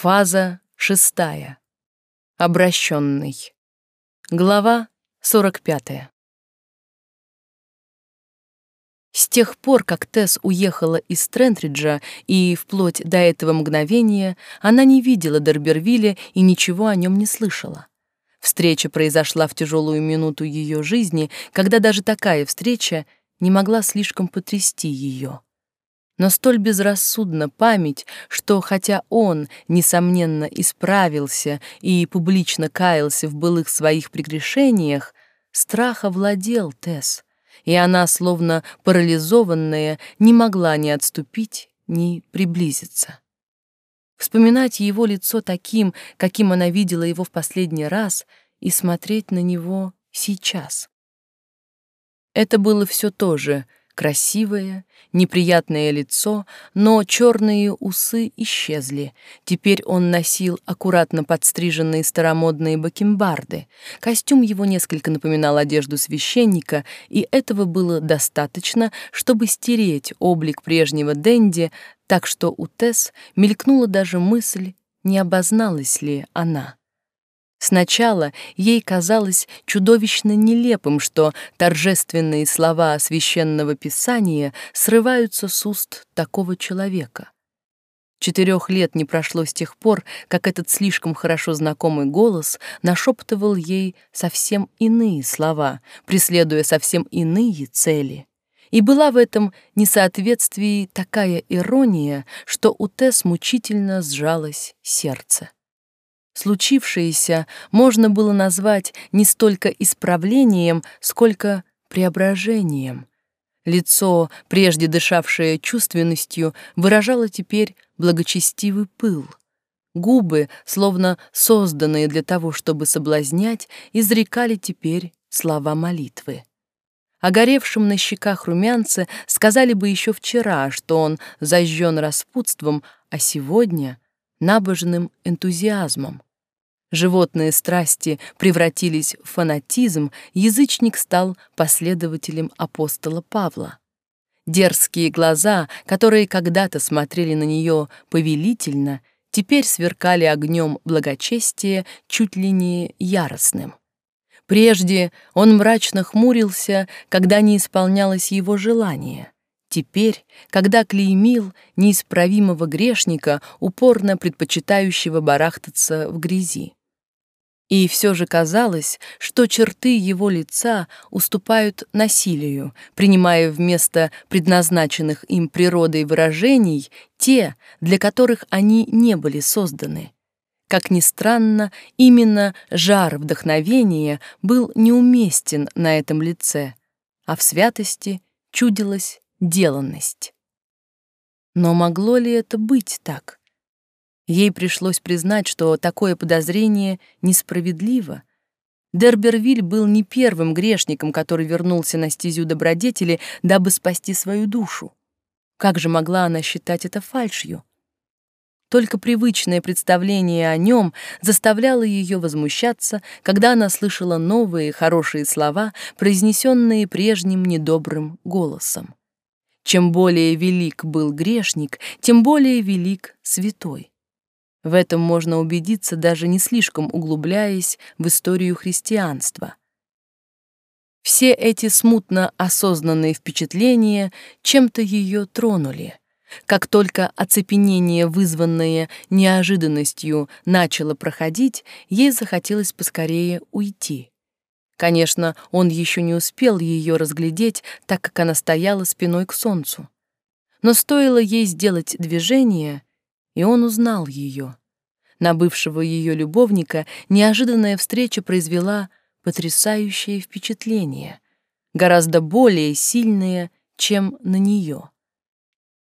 Фаза шестая. Обращенный. Глава сорок пятая. С тех пор, как Тесс уехала из Трентриджа и вплоть до этого мгновения, она не видела Дербервилля и ничего о нем не слышала. Встреча произошла в тяжелую минуту ее жизни, когда даже такая встреча не могла слишком потрясти ее но столь безрассудна память, что хотя он, несомненно, исправился и публично каялся в былых своих прегрешениях, страх овладел Тесс, и она, словно парализованная, не могла ни отступить, ни приблизиться. Вспоминать его лицо таким, каким она видела его в последний раз, и смотреть на него сейчас. Это было все то же — Красивое, неприятное лицо, но черные усы исчезли. Теперь он носил аккуратно подстриженные старомодные бакенбарды. Костюм его несколько напоминал одежду священника, и этого было достаточно, чтобы стереть облик прежнего Дэнди, так что у Тесс мелькнула даже мысль, не обозналась ли она. Сначала ей казалось чудовищно нелепым, что торжественные слова священного писания срываются с уст такого человека. Четырех лет не прошло с тех пор, как этот слишком хорошо знакомый голос нашептывал ей совсем иные слова, преследуя совсем иные цели. И была в этом несоответствии такая ирония, что у Тесс мучительно сжалось сердце. Случившееся можно было назвать не столько исправлением, сколько преображением. Лицо, прежде дышавшее чувственностью, выражало теперь благочестивый пыл. Губы, словно созданные для того, чтобы соблазнять, изрекали теперь слова молитвы. Огоревшим на щеках румянце сказали бы еще вчера, что он зажжен распутством, а сегодня — набожным энтузиазмом животные страсти превратились в фанатизм, язычник стал последователем апостола Павла. Дерзкие глаза, которые когда-то смотрели на нее повелительно, теперь сверкали огнем благочестия чуть ли не яростным. Прежде он мрачно хмурился, когда не исполнялось его желание. Теперь, когда клеймил неисправимого грешника, упорно предпочитающего барахтаться в грязи. И все же казалось, что черты его лица уступают насилию, принимая вместо предназначенных им природой выражений те, для которых они не были созданы. Как ни странно, именно жар вдохновения был неуместен на этом лице, а в святости чудилась деланность. Но могло ли это быть так? Ей пришлось признать, что такое подозрение несправедливо. Дербервиль был не первым грешником, который вернулся на стезю добродетели, дабы спасти свою душу. Как же могла она считать это фальшью? Только привычное представление о нем заставляло ее возмущаться, когда она слышала новые хорошие слова, произнесенные прежним недобрым голосом. Чем более велик был грешник, тем более велик святой. В этом можно убедиться, даже не слишком углубляясь в историю христианства. Все эти смутно осознанные впечатления чем-то ее тронули. Как только оцепенение, вызванное неожиданностью, начало проходить, ей захотелось поскорее уйти. Конечно, он еще не успел ее разглядеть, так как она стояла спиной к солнцу. Но стоило ей сделать движение, и он узнал ее. На бывшего ее любовника неожиданная встреча произвела потрясающее впечатление, гораздо более сильное, чем на нее.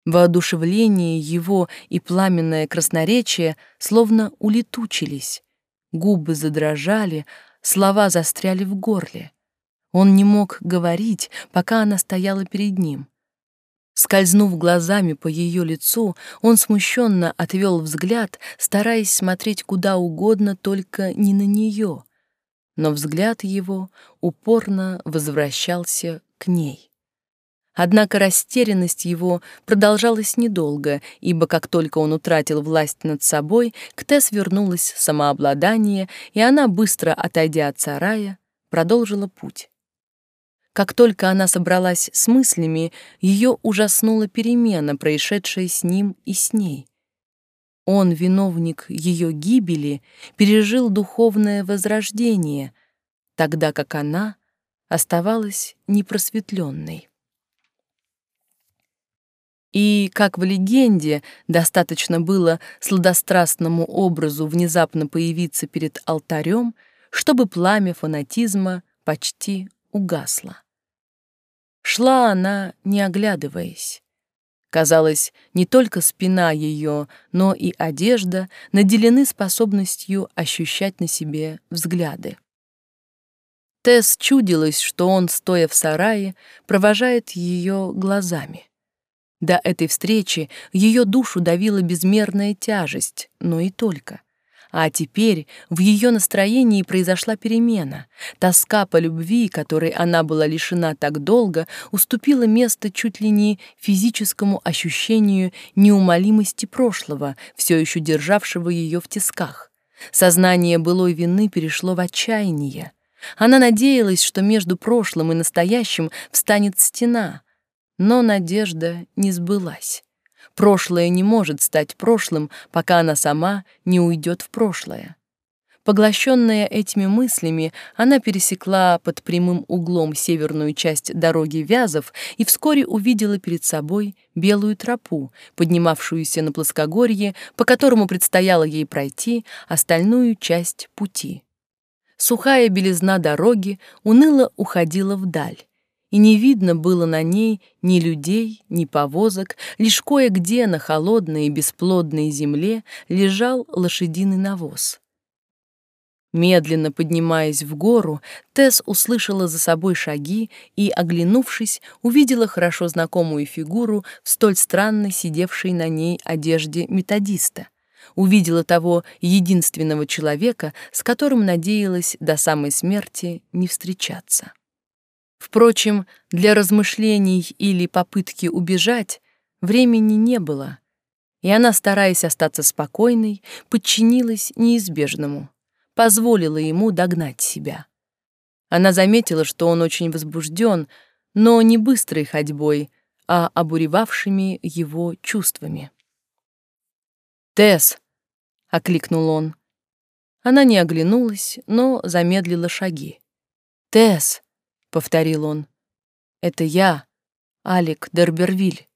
Воодушевление его и пламенное красноречие словно улетучились. Губы задрожали, слова застряли в горле. Он не мог говорить, пока она стояла перед ним. Скользнув глазами по ее лицу, он смущенно отвел взгляд, стараясь смотреть куда угодно, только не на нее. Но взгляд его упорно возвращался к ней. Однако растерянность его продолжалась недолго, ибо как только он утратил власть над собой, к Тесс вернулось самообладание, и она, быстро отойдя от сарая, продолжила путь. Как только она собралась с мыслями, ее ужаснула перемена, происшедшая с ним и с ней. Он, виновник ее гибели, пережил духовное возрождение, тогда как она оставалась непросветленной. И, как в легенде, достаточно было сладострастному образу внезапно появиться перед алтарем, чтобы пламя фанатизма почти угасло. Шла она, не оглядываясь. Казалось, не только спина ее, но и одежда наделены способностью ощущать на себе взгляды. Тесс чудилось, что он, стоя в сарае, провожает ее глазами. До этой встречи ее душу давила безмерная тяжесть, но и только. А теперь в ее настроении произошла перемена. Тоска по любви, которой она была лишена так долго, уступила место чуть ли не физическому ощущению неумолимости прошлого, все еще державшего ее в тисках. Сознание былой вины перешло в отчаяние. Она надеялась, что между прошлым и настоящим встанет стена — но надежда не сбылась. Прошлое не может стать прошлым, пока она сама не уйдет в прошлое. Поглощенная этими мыслями, она пересекла под прямым углом северную часть дороги Вязов и вскоре увидела перед собой белую тропу, поднимавшуюся на плоскогорье, по которому предстояло ей пройти остальную часть пути. Сухая белизна дороги уныло уходила вдаль и не видно было на ней ни людей, ни повозок, лишь кое-где на холодной и бесплодной земле лежал лошадиный навоз. Медленно поднимаясь в гору, Тесс услышала за собой шаги и, оглянувшись, увидела хорошо знакомую фигуру в столь странно сидевшей на ней одежде методиста. Увидела того единственного человека, с которым надеялась до самой смерти не встречаться. Впрочем, для размышлений или попытки убежать времени не было, и она, стараясь остаться спокойной, подчинилась неизбежному, позволила ему догнать себя. Она заметила, что он очень возбужден, но не быстрой ходьбой, а обуревавшими его чувствами. «Тесс!» — окликнул он. Она не оглянулась, но замедлила шаги. «Тесс!» — повторил он. «Это я, Алик Дербервиль».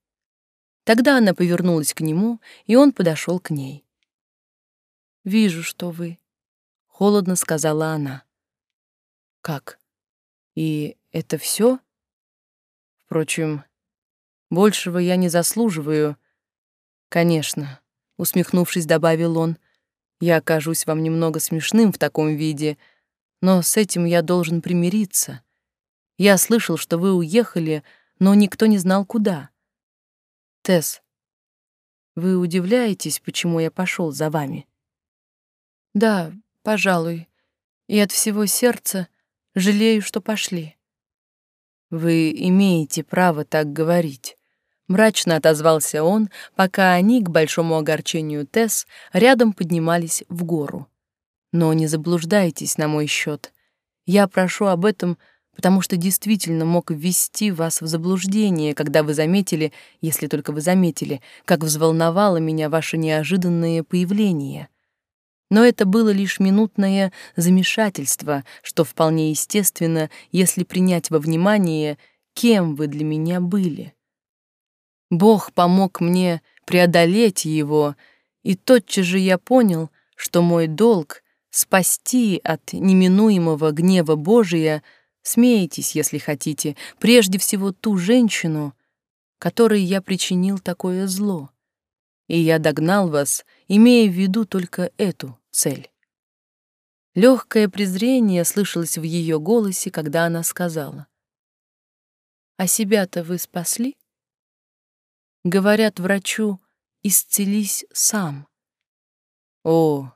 Тогда она повернулась к нему, и он подошел к ней. «Вижу, что вы», — холодно сказала она. «Как? И это все? Впрочем, большего я не заслуживаю. Конечно, усмехнувшись, добавил он, я окажусь вам немного смешным в таком виде, но с этим я должен примириться. Я слышал, что вы уехали, но никто не знал, куда. Тесс, вы удивляетесь, почему я пошел за вами? Да, пожалуй. И от всего сердца жалею, что пошли. Вы имеете право так говорить. Мрачно отозвался он, пока они, к большому огорчению Тесс, рядом поднимались в гору. Но не заблуждайтесь на мой счет. Я прошу об этом потому что действительно мог ввести вас в заблуждение, когда вы заметили, если только вы заметили, как взволновало меня ваше неожиданное появление. Но это было лишь минутное замешательство, что вполне естественно, если принять во внимание, кем вы для меня были. Бог помог мне преодолеть его, и тотчас же я понял, что мой долг — спасти от неминуемого гнева Божия — Смейтесь, если хотите, прежде всего ту женщину, которой я причинил такое зло. И я догнал вас, имея в виду только эту цель. Легкое презрение слышалось в ее голосе, когда она сказала. «А себя-то вы спасли?» Говорят врачу, исцелись сам. О,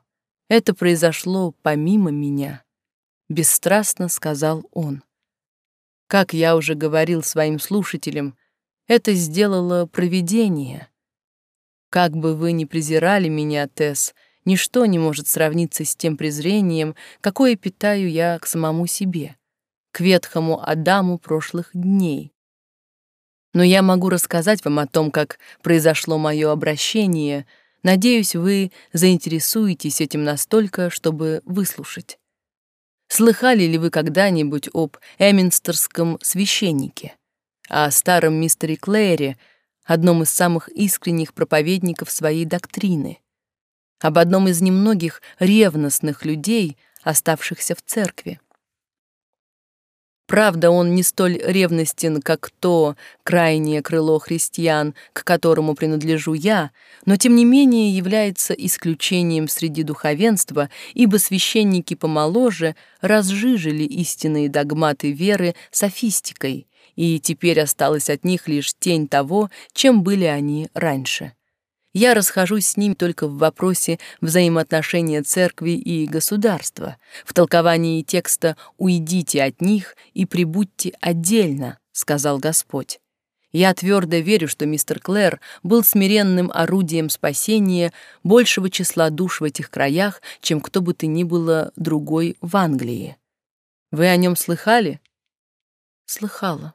это произошло помимо меня. — бесстрастно сказал он. Как я уже говорил своим слушателям, Это сделало провидение. Как бы вы ни презирали меня, Тесс, ничто не может сравниться с тем презрением, какое питаю я к самому себе, к ветхому Адаму прошлых дней. Но я могу рассказать вам о том, как произошло мое обращение. Надеюсь, вы заинтересуетесь этим настолько, чтобы выслушать. Слыхали ли вы когда-нибудь об Эминстерском священнике, о старом мистере Клэре, одном из самых искренних проповедников своей доктрины, об одном из немногих ревностных людей, оставшихся в церкви? Правда, он не столь ревностен, как то крайнее крыло христиан, к которому принадлежу я, но тем не менее является исключением среди духовенства, ибо священники помоложе разжижили истинные догматы веры софистикой, и теперь осталась от них лишь тень того, чем были они раньше. Я расхожусь с ним только в вопросе взаимоотношения церкви и государства, в толковании текста «Уйдите от них и прибудьте отдельно», — сказал Господь. Я твердо верю, что мистер Клэр был смиренным орудием спасения большего числа душ в этих краях, чем кто бы то ни было другой в Англии. Вы о нем слыхали? Слыхала,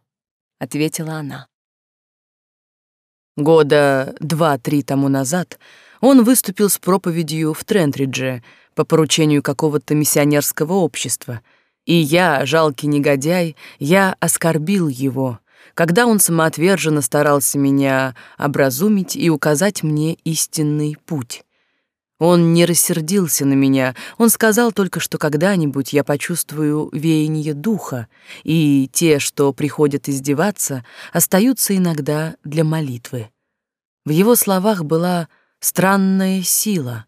ответила она. Года два-три тому назад он выступил с проповедью в Трентридже по поручению какого-то миссионерского общества, и я, жалкий негодяй, я оскорбил его, когда он самоотверженно старался меня образумить и указать мне истинный путь. Он не рассердился на меня, он сказал только, что когда-нибудь я почувствую веяние духа, и те, что приходят издеваться, остаются иногда для молитвы. В его словах была странная сила.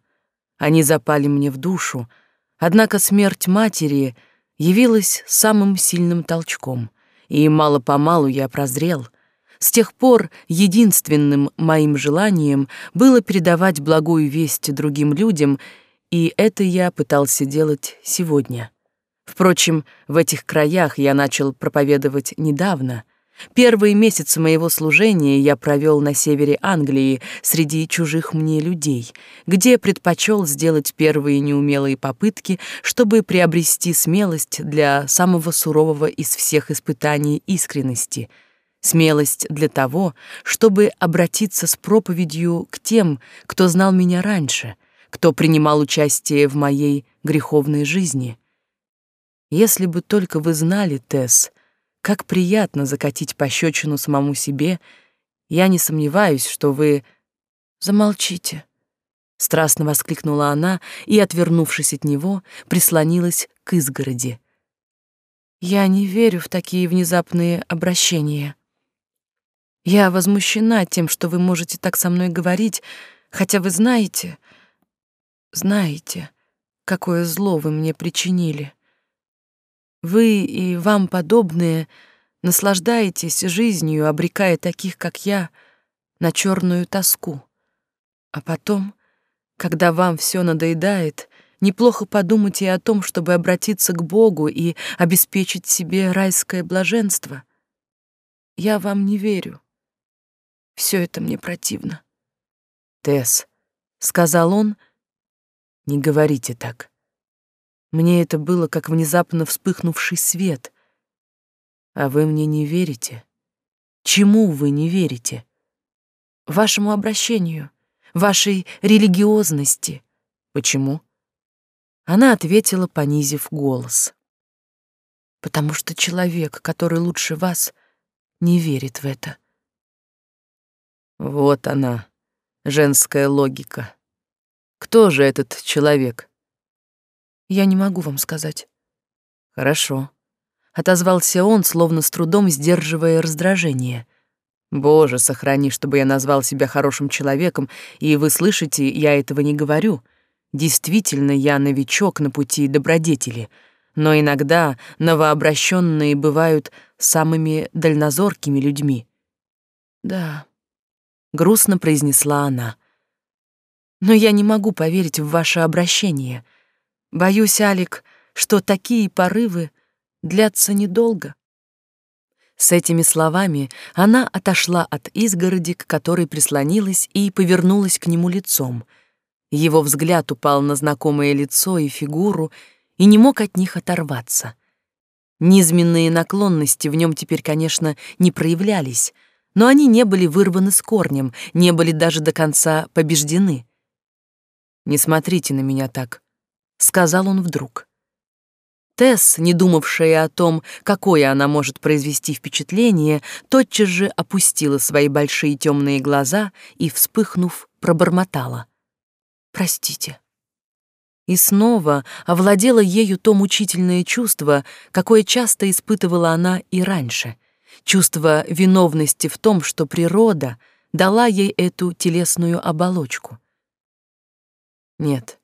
Они запали мне в душу, однако смерть матери явилась самым сильным толчком, и мало-помалу я прозрел — с тех пор единственным моим желанием было передавать благую весть другим людям, и это я пытался делать сегодня. Впрочем, в этих краях я начал проповедовать недавно. Первые месяцы моего служения я провел на севере Англии среди чужих мне людей, где предпочел сделать первые неумелые попытки, чтобы приобрести смелость для самого сурового из всех испытаний искренности — Смелость для того, чтобы обратиться с проповедью к тем, кто знал меня раньше, кто принимал участие в моей греховной жизни. Если бы только вы знали, Тесс, как приятно закатить пощечину самому себе, я не сомневаюсь, что вы... Замолчите. Страстно воскликнула она и, отвернувшись от него, прислонилась к изгороди. Я не верю в такие внезапные обращения. Я возмущена тем, что вы можете так со мной говорить, хотя вы знаете, знаете, какое зло вы мне причинили. Вы и вам подобные наслаждаетесь жизнью, обрекая таких, как я, на черную тоску. А потом, когда вам все надоедает, неплохо подумать и о том, чтобы обратиться к Богу и обеспечить себе райское блаженство. Я вам не верю. Все это мне противно. Тесс, сказал он, не говорите так. Мне это было как внезапно вспыхнувший свет. А вы мне не верите? Чему вы не верите? Вашему обращению, вашей религиозности. Почему? Она ответила, понизив голос. Потому что человек, который лучше вас, не верит в это. Вот она, женская логика. Кто же этот человек? Я не могу вам сказать. Хорошо. Отозвался он, словно с трудом сдерживая раздражение. Боже, сохрани, чтобы я назвал себя хорошим человеком, и вы слышите, я этого не говорю. Действительно, я новичок на пути добродетели, но иногда новообращенные бывают самыми дальнозоркими людьми. Да, грустно произнесла она. Но я не могу поверить в ваше обращение. Боюсь, Алик, что такие порывы длятся недолго. С этими словами она отошла от изгороди, к которой прислонилась, и повернулась к нему лицом. Его взгляд упал на знакомое лицо и фигуру, и не мог от них оторваться. Низменные наклонности в нем теперь, конечно, не проявлялись, но они не были вырваны с корнем, не были даже до конца побеждены. «Не смотрите на меня так», — сказал он вдруг. Тесс, не думавшая о том, какое она может произвести впечатление, тотчас же опустила свои большие темные глаза и, вспыхнув, пробормотала. «Простите». И снова овладело ею то мучительное чувство, какое часто испытывала она и раньше. Чувство виновности в том, что природа дала ей эту телесную оболочку. «Нет,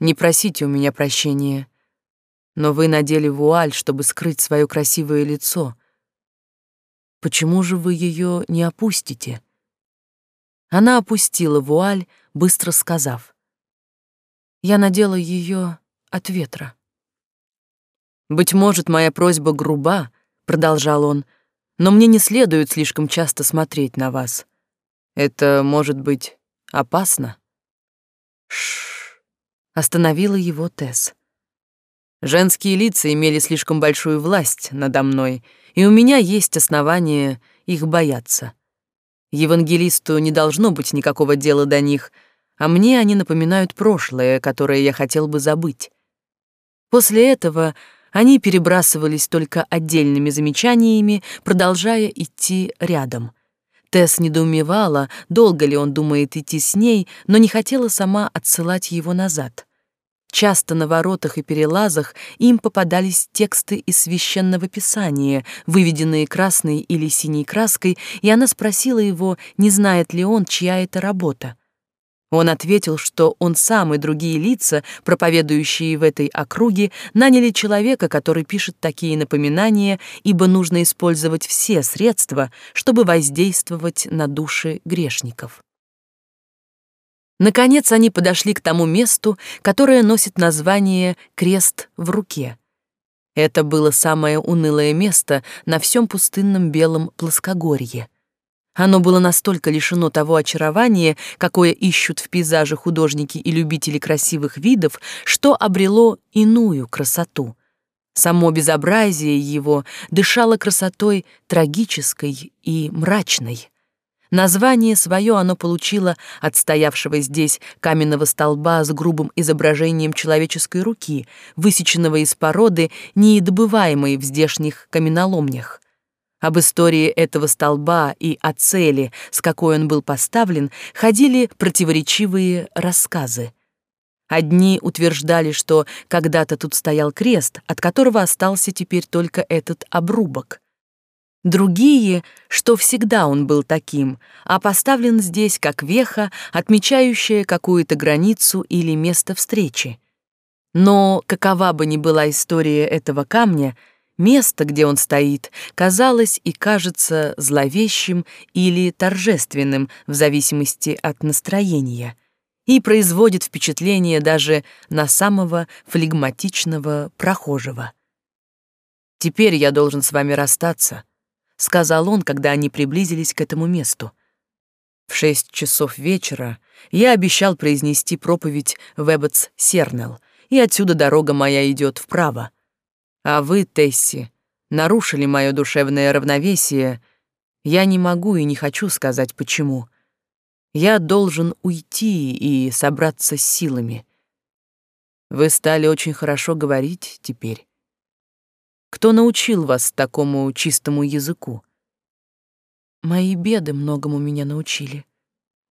не просите у меня прощения», но вы надели вуаль, чтобы скрыть свое красивое лицо. Почему же вы ее не опустите? Она опустила вуаль, быстро сказав. Я надела ее от ветра. «Быть может, моя просьба груба», — продолжал он, «но мне не следует слишком часто смотреть на вас. Это может быть опасно». Шш, остановила его Тесс. Женские лица имели слишком большую власть надо мной, и у меня есть основания их бояться. Евангелисту не должно быть никакого дела до них, а мне они напоминают прошлое, которое я хотел бы забыть. После этого они перебрасывались только отдельными замечаниями, продолжая идти рядом. Тесс недоумевала, долго ли он думает идти с ней, но не хотела сама отсылать его назад. Часто на воротах и перелазах им попадались тексты из священного писания, выведенные красной или синей краской, и она спросила его, не знает ли он, чья это работа. Он ответил, что он сам и другие лица, проповедующие в этой округе, наняли человека, который пишет такие напоминания, ибо нужно использовать все средства, чтобы воздействовать на души грешников. Наконец они подошли к тому месту, которое носит название «Крест в руке». Это было самое унылое место на всем пустынном белом плоскогорье. Оно было настолько лишено того очарования, какое ищут в пейзаже художники и любители красивых видов, что обрело иную красоту. Само безобразие его дышало красотой трагической и мрачной. Название свое оно получило от стоявшего здесь каменного столба с грубым изображением человеческой руки, высеченного из породы, недобываемой в здешних каменоломнях. Об истории этого столба и о цели, с какой он был поставлен, ходили противоречивые рассказы. Одни утверждали, что когда-то тут стоял крест, от которого остался теперь только этот обрубок. Другие, что всегда он был таким, а поставлен здесь как веха, отмечающая какую-то границу или место встречи. Но какова бы ни была история этого камня, место, где он стоит, казалось и кажется зловещим или торжественным в зависимости от настроения и производит впечатление даже на самого флегматичного прохожего. «Теперь я должен с вами расстаться», сказал он, когда они приблизились к этому месту. В шесть часов вечера я обещал произнести проповедь в Эбботс Сернелл, и отсюда дорога моя идет вправо. А вы, Тесси, нарушили мое душевное равновесие. Я не могу и не хочу сказать, почему. Я должен уйти и собраться с силами. Вы стали очень хорошо говорить теперь. Кто научил вас такому чистому языку? Мои беды многому меня научили,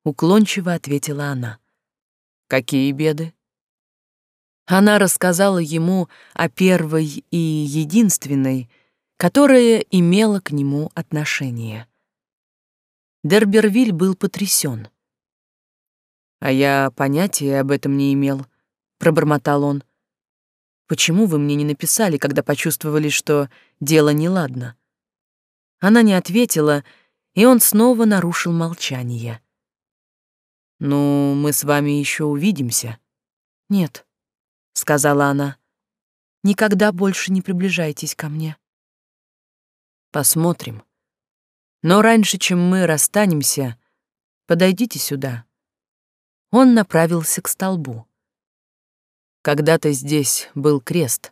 уклончиво ответила она. Какие беды? Она рассказала ему о первой и единственной, которая имела к нему отношение. Дербервиль был потрясен. «А я понятия об этом не имел», — пробормотал он. Почему вы мне не написали, когда почувствовали, что дело неладно?» Она не ответила, и он снова нарушил молчание. «Ну, мы с вами еще увидимся». «Нет», — сказала она, — «никогда больше не приближайтесь ко мне». Посмотрим. Но раньше, чем мы расстанемся, подойдите сюда. Он направился к столбу. Когда-то здесь был крест.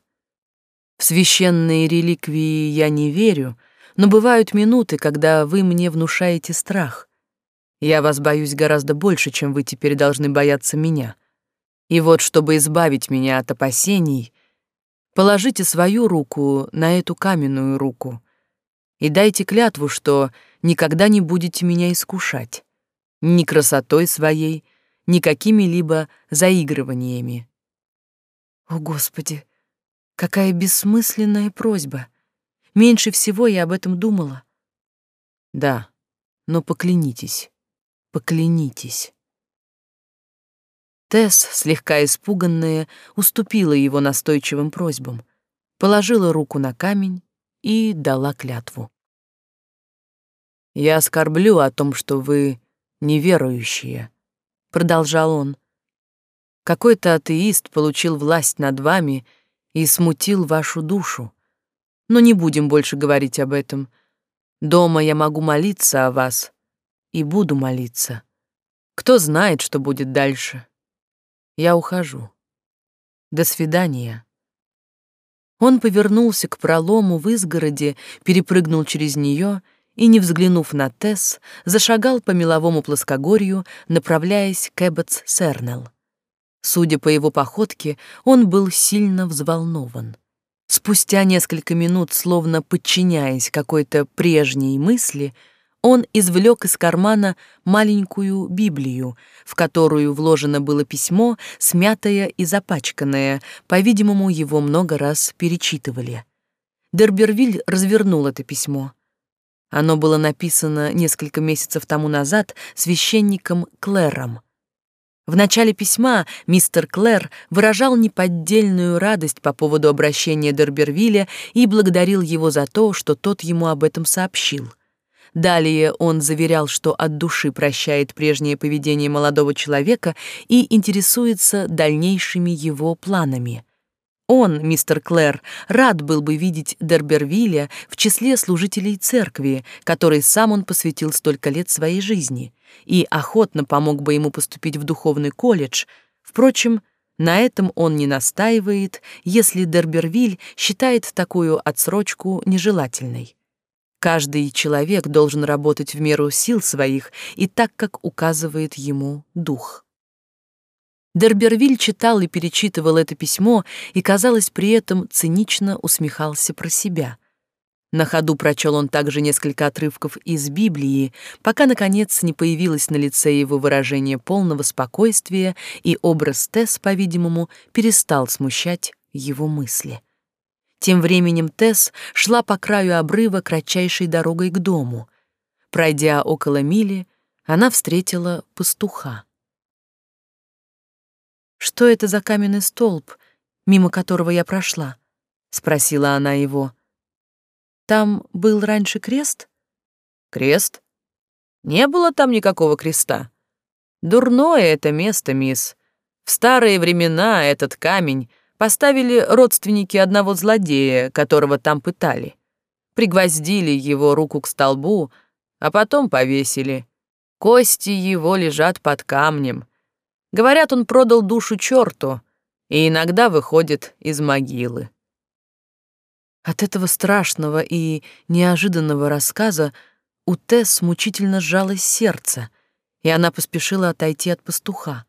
В священные реликвии я не верю, но бывают минуты, когда вы мне внушаете страх. Я вас боюсь гораздо больше, чем вы теперь должны бояться меня. И вот, чтобы избавить меня от опасений, положите свою руку на эту каменную руку и дайте клятву, что никогда не будете меня искушать. Ни красотой своей, ни какими-либо заигрываниями. О, Господи, какая бессмысленная просьба! Меньше всего я об этом думала. Да, но поклянитесь, поклянитесь. Тесс, слегка испуганная, уступила его настойчивым просьбам, положила руку на камень и дала клятву. «Я оскорблю о том, что вы неверующие», — продолжал он. «Какой-то атеист получил власть над вами и смутил вашу душу. Но не будем больше говорить об этом. Дома я могу молиться о вас и буду молиться. Кто знает, что будет дальше. Я ухожу. До свидания. Он повернулся к пролому в изгороде, перепрыгнул через нее и, не взглянув на Тесс, зашагал по меловому плоскогорью, направляясь к Эбботс-Сернелл. Судя по его походке, он был сильно взволнован. Спустя несколько минут, словно подчиняясь какой-то прежней мысли, он извлек из кармана маленькую Библию, в которую вложено было письмо, смятое и запачканное, по-видимому, его много раз перечитывали. Дербервиль развернул это письмо. Оно было написано несколько месяцев тому назад священником Клэром — в начале письма мистер Клэр выражал неподдельную радость по поводу обращения Дербервилля и благодарил его за то, что тот ему об этом сообщил. Далее он заверял, что от души прощает прежнее поведение молодого человека и интересуется дальнейшими его планами. Он, мистер Клэр, рад был бы видеть Дербервилля в числе служителей церкви, которой сам он посвятил столько лет своей жизни, и охотно помог бы ему поступить в духовный колледж. Впрочем, на этом он не настаивает, если Дербервиль считает такую отсрочку нежелательной. Каждый человек должен работать в меру сил своих и так, как указывает ему дух. Дербервиль читал и перечитывал это письмо и, казалось, при этом цинично усмехался про себя. На ходу прочел он также несколько отрывков из Библии, пока, наконец, не появилось на лице его выражение полного спокойствия, и образ Тесс, по-видимому, перестал смущать его мысли. Тем временем Тесс шла по краю обрыва кратчайшей дорогой к дому. Пройдя около мили, она встретила пастуха. «Что это за каменный столб, мимо которого я прошла?» — спросила она его. «Там был раньше крест?» «Крест? Не было там никакого креста. Дурное это место, мисс. В старые времена этот камень поставили родственники одного злодея, которого там пытали. Пригвоздили его руку к столбу, а потом повесили. Кости его лежат под камнем. Говорят, он продал душу черту и иногда выходит из могилы. От этого страшного и неожиданного рассказа у Тесс мучительно сжалось сердце, и она поспешила отойти от пастуха.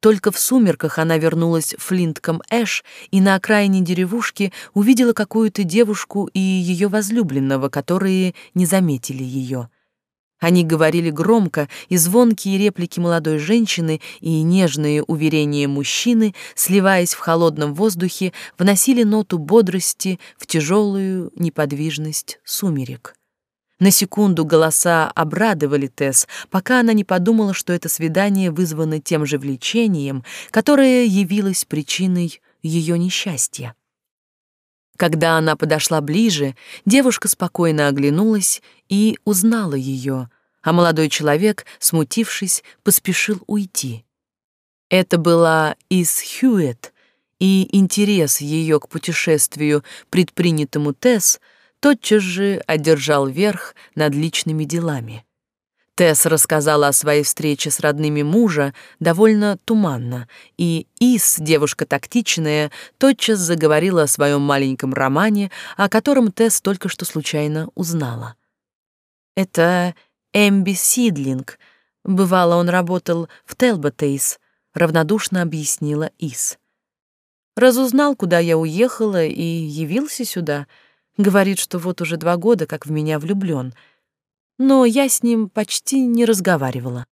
Только в сумерках она вернулась в Флинтком Эш и на окраине деревушки увидела какую-то девушку и ее возлюбленного, которые не заметили ее. Они говорили громко, и звонкие реплики молодой женщины и нежные уверения мужчины, сливаясь в холодном воздухе, вносили ноту бодрости в тяжелую неподвижность сумерек. На секунду голоса обрадовали Тесс, пока она не подумала, что это свидание вызвано тем же влечением, которое явилось причиной ее несчастья. Когда она подошла ближе, девушка спокойно оглянулась и узнала ее, а молодой человек, смутившись, поспешил уйти. Это была Ис Хьюет, и интерес ее к путешествию, предпринятому Тесс, тотчас же одержал верх над личными делами. Тесс рассказала о своей встрече с родными мужа довольно туманно, и Ис, девушка тактичная, тотчас заговорила о своем маленьком романе, о котором Тесс только что случайно узнала. «Это Эмби Сидлинг. Бывало, он работал в Телботейс», — равнодушно объяснила Ис. «Разузнал, куда я уехала, и явился сюда. Говорит, что вот уже два года, как в меня влюблён» но я с ним почти не разговаривала.